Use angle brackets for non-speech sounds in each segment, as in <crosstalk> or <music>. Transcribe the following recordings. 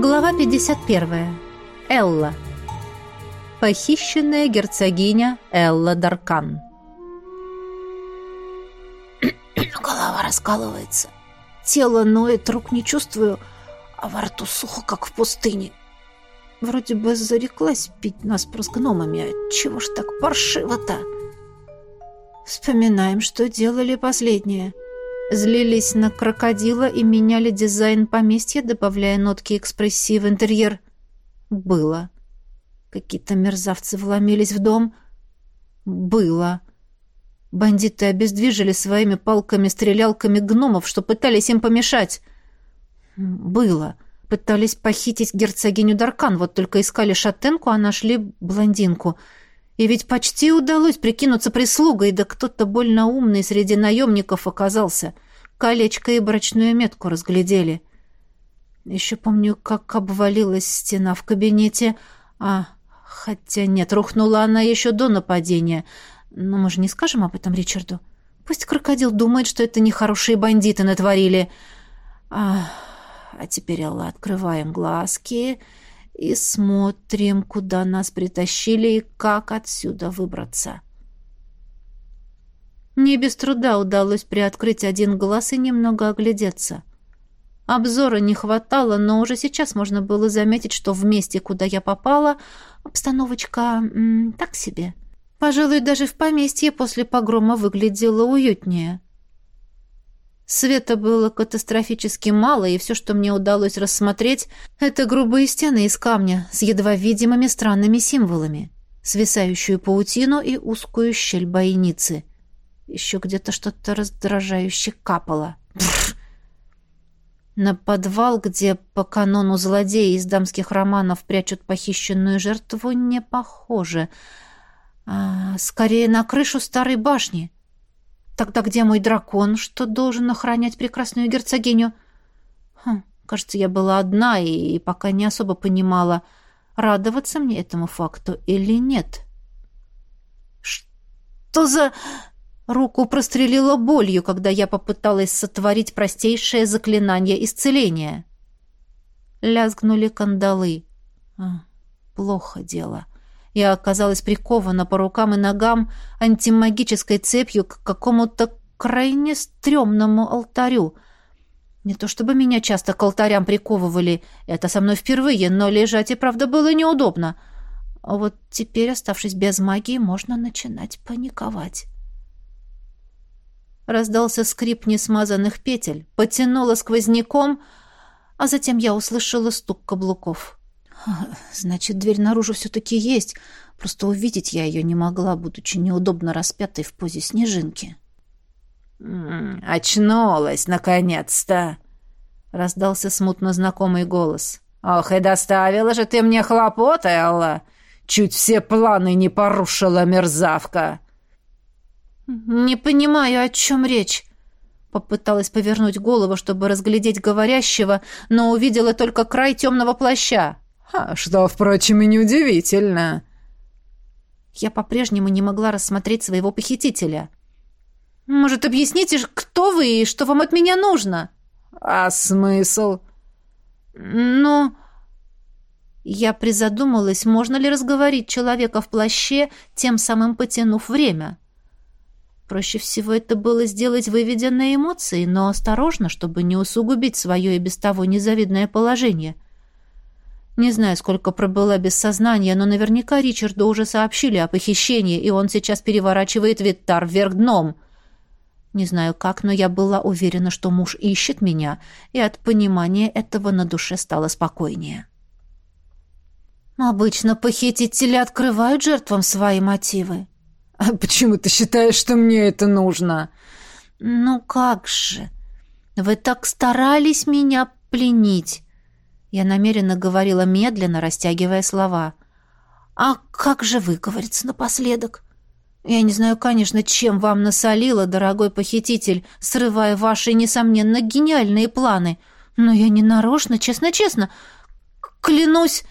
Глава 51. Элла. Похищенная герцогиня Элла Даркан. <clears throat> Голова раскалывается. Тело ноет, рук не чувствую, а во рту сухо, как в пустыне. Вроде бы зареклась пить нас с гномами, а чего ж так паршиво-то? Вспоминаем, что делали последнее — Злились на крокодила и меняли дизайн поместья, добавляя нотки экспрессии в интерьер. Было. Какие-то мерзавцы вломились в дом. Было. Бандиты обездвижили своими палками-стрелялками гномов, что пытались им помешать. Было. Пытались похитить герцогиню Даркан, вот только искали шатенку, а нашли блондинку — и ведь почти удалось прикинуться прислугой, да кто-то больно умный среди наемников оказался. Колечко и брачную метку разглядели. Еще помню, как обвалилась стена в кабинете. А, хотя нет, рухнула она еще до нападения. Но мы же не скажем об этом Ричарду. Пусть крокодил думает, что это нехорошие бандиты натворили. А, а теперь, Алла, открываем глазки и смотрим, куда нас притащили и как отсюда выбраться. Не без труда удалось приоткрыть один глаз и немного оглядеться. Обзора не хватало, но уже сейчас можно было заметить, что в месте, куда я попала, обстановочка м, так себе. Пожалуй, даже в поместье после погрома выглядело уютнее. Света было катастрофически мало, и все, что мне удалось рассмотреть, это грубые стены из камня с едва видимыми странными символами, свисающую паутину и узкую щель бойницы. Еще где-то что-то раздражающе капало. На подвал, где по канону злодеи из дамских романов прячут похищенную жертву, не похоже. А, скорее на крышу старой башни — Тогда где мой дракон, что должен охранять прекрасную герцогиню? Хм, кажется, я была одна и, пока не особо понимала, радоваться мне этому факту или нет. Что за... Руку прострелила болью, когда я попыталась сотворить простейшее заклинание исцеления. Лязгнули кандалы. А, плохо дело. — я оказалась прикована по рукам и ногам антимагической цепью к какому-то крайне стрёмному алтарю. Не то чтобы меня часто к алтарям приковывали, это со мной впервые, но лежать и правда было неудобно. А вот теперь, оставшись без магии, можно начинать паниковать. Раздался скрип несмазанных петель, потянуло сквозняком, а затем я услышала стук каблуков. Значит, дверь наружу все-таки есть. Просто увидеть я ее не могла, будучи неудобно распятой в позе снежинки. «Очнулась, наконец-то!» — раздался смутно знакомый голос. «Ох, и доставила же ты мне хлопот, Элла! Чуть все планы не порушила мерзавка!» «Не понимаю, о чем речь!» Попыталась повернуть голову, чтобы разглядеть говорящего, но увидела только край темного плаща. А что, впрочем, и неудивительно. Я по-прежнему не могла рассмотреть своего похитителя. Может, объясните, кто вы и что вам от меня нужно? А смысл? Ну, я призадумалась, можно ли разговорить человека в плаще, тем самым потянув время. Проще всего это было сделать, выведя на эмоции, но осторожно, чтобы не усугубить свое и без того незавидное положение — не знаю, сколько пробыла без сознания, но наверняка Ричарду уже сообщили о похищении, и он сейчас переворачивает Виттар вверх дном. Не знаю как, но я была уверена, что муж ищет меня, и от понимания этого на душе стало спокойнее. Обычно похитители открывают жертвам свои мотивы. А почему ты считаешь, что мне это нужно? Ну как же? Вы так старались меня пленить. Я намеренно говорила медленно, растягивая слова. «А как же выговориться напоследок?» «Я не знаю, конечно, чем вам насолила, дорогой похититель, срывая ваши, несомненно, гениальные планы. Но я не нарочно, честно-честно. Клянусь...»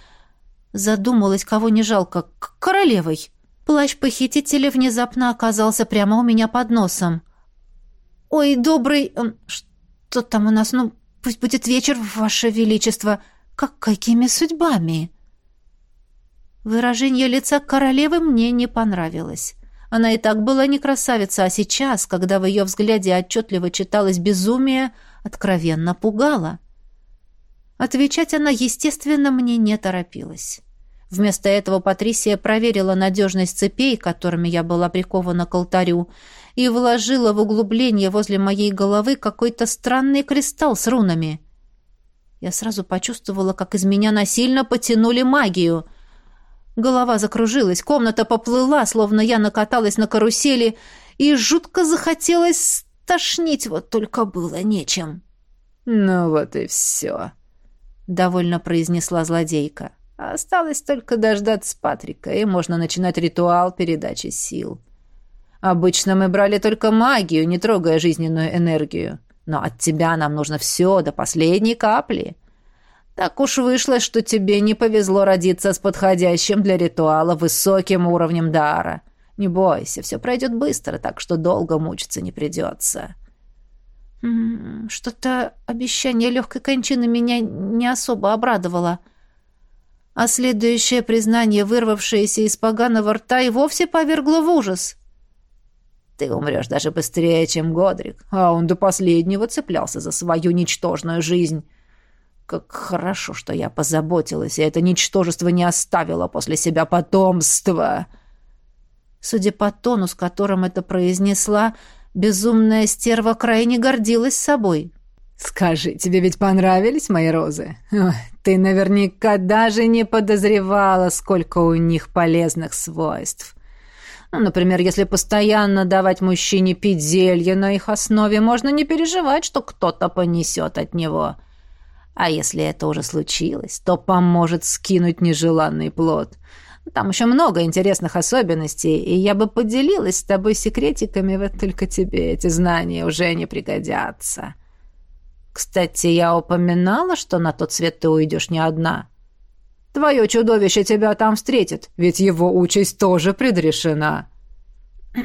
Задумалась, кого не жалко, королевой. Плащ похитителя внезапно оказался прямо у меня под носом. «Ой, добрый... Что там у нас? Ну, Пусть будет вечер, ваше величество. Как какими судьбами? Выражение лица королевы мне не понравилось. Она и так была не красавица, а сейчас, когда в ее взгляде отчетливо читалось безумие, откровенно пугала. Отвечать она, естественно, мне не торопилась. Вместо этого Патрисия проверила надежность цепей, которыми я была прикована к алтарю, и вложила в углубление возле моей головы какой-то странный кристалл с рунами. Я сразу почувствовала, как из меня насильно потянули магию. Голова закружилась, комната поплыла, словно я накаталась на карусели, и жутко захотелось стошнить, вот только было нечем. «Ну вот и все», — довольно произнесла злодейка. «Осталось только дождаться Патрика, и можно начинать ритуал передачи сил». Обычно мы брали только магию, не трогая жизненную энергию. Но от тебя нам нужно все до последней капли. Так уж вышло, что тебе не повезло родиться с подходящим для ритуала высоким уровнем дара. Не бойся, все пройдет быстро, так что долго мучиться не придется. Что-то обещание легкой кончины меня не особо обрадовало. А следующее признание, вырвавшееся из поганого рта, и вовсе повергло в ужас. Ты умрешь даже быстрее, чем Годрик, а он до последнего цеплялся за свою ничтожную жизнь. Как хорошо, что я позаботилась, и это ничтожество не оставило после себя потомства. Судя по тону, с которым это произнесла, безумная стерва крайне гордилась собой. «Скажи, тебе ведь понравились мои розы? Ой, ты наверняка даже не подозревала, сколько у них полезных свойств. Ну, например, если постоянно давать мужчине пить зелье на их основе, можно не переживать, что кто-то понесет от него. А если это уже случилось, то поможет скинуть нежеланный плод. Там еще много интересных особенностей, и я бы поделилась с тобой секретиками, вот только тебе эти знания уже не пригодятся. Кстати, я упоминала, что на тот свет ты уйдешь не одна. Твое чудовище тебя там встретит, ведь его участь тоже предрешена».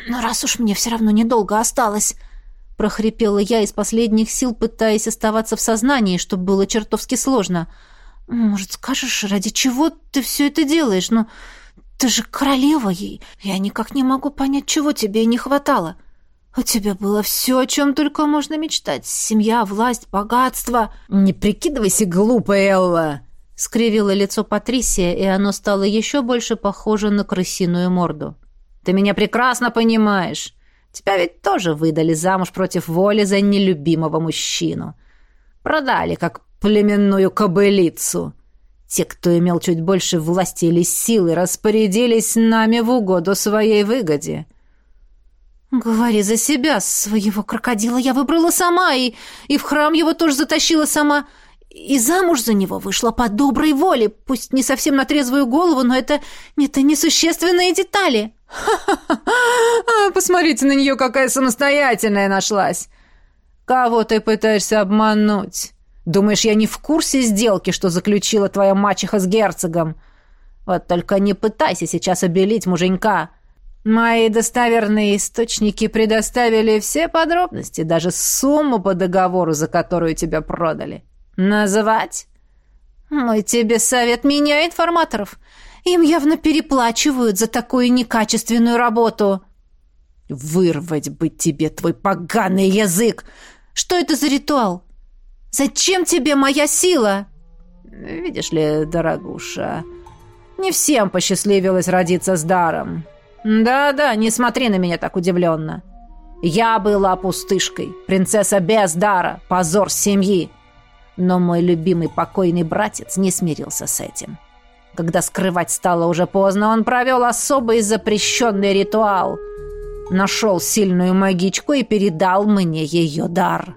«Но раз уж мне все равно недолго осталось», — прохрипела я из последних сил, пытаясь оставаться в сознании, чтобы было чертовски сложно. «Может, скажешь, ради чего ты все это делаешь? Ну, ты же королева ей. Я никак не могу понять, чего тебе не хватало. У тебя было все, о чем только можно мечтать. Семья, власть, богатство». «Не прикидывайся глупой, Элла!» Скривило лицо Патрисия, и оно стало еще больше похоже на крысиную морду. «Ты меня прекрасно понимаешь. Тебя ведь тоже выдали замуж против воли за нелюбимого мужчину. Продали, как племенную кобылицу. Те, кто имел чуть больше власти или силы, распорядились нами в угоду своей выгоде». «Говори за себя. Своего крокодила я выбрала сама, и, и в храм его тоже затащила сама и замуж за него вышла по доброй воле, пусть не совсем на трезвую голову, но это, это несущественные детали. Ха-ха-ха! Посмотрите на нее, какая самостоятельная нашлась! Кого ты пытаешься обмануть? Думаешь, я не в курсе сделки, что заключила твоя мачеха с герцогом? Вот только не пытайся сейчас обелить муженька. Мои достоверные источники предоставили все подробности, даже сумму по договору, за которую тебя продали. «Называть?» «Мой тебе совет меня, информаторов. Им явно переплачивают за такую некачественную работу». «Вырвать бы тебе твой поганый язык! Что это за ритуал? Зачем тебе моя сила?» «Видишь ли, дорогуша, не всем посчастливилось родиться с даром. Да-да, не смотри на меня так удивленно. Я была пустышкой, принцесса без дара, позор семьи». Но мой любимый покойный братец не смирился с этим. Когда скрывать стало уже поздно, он провел особый запрещенный ритуал. Нашел сильную магичку и передал мне ее дар.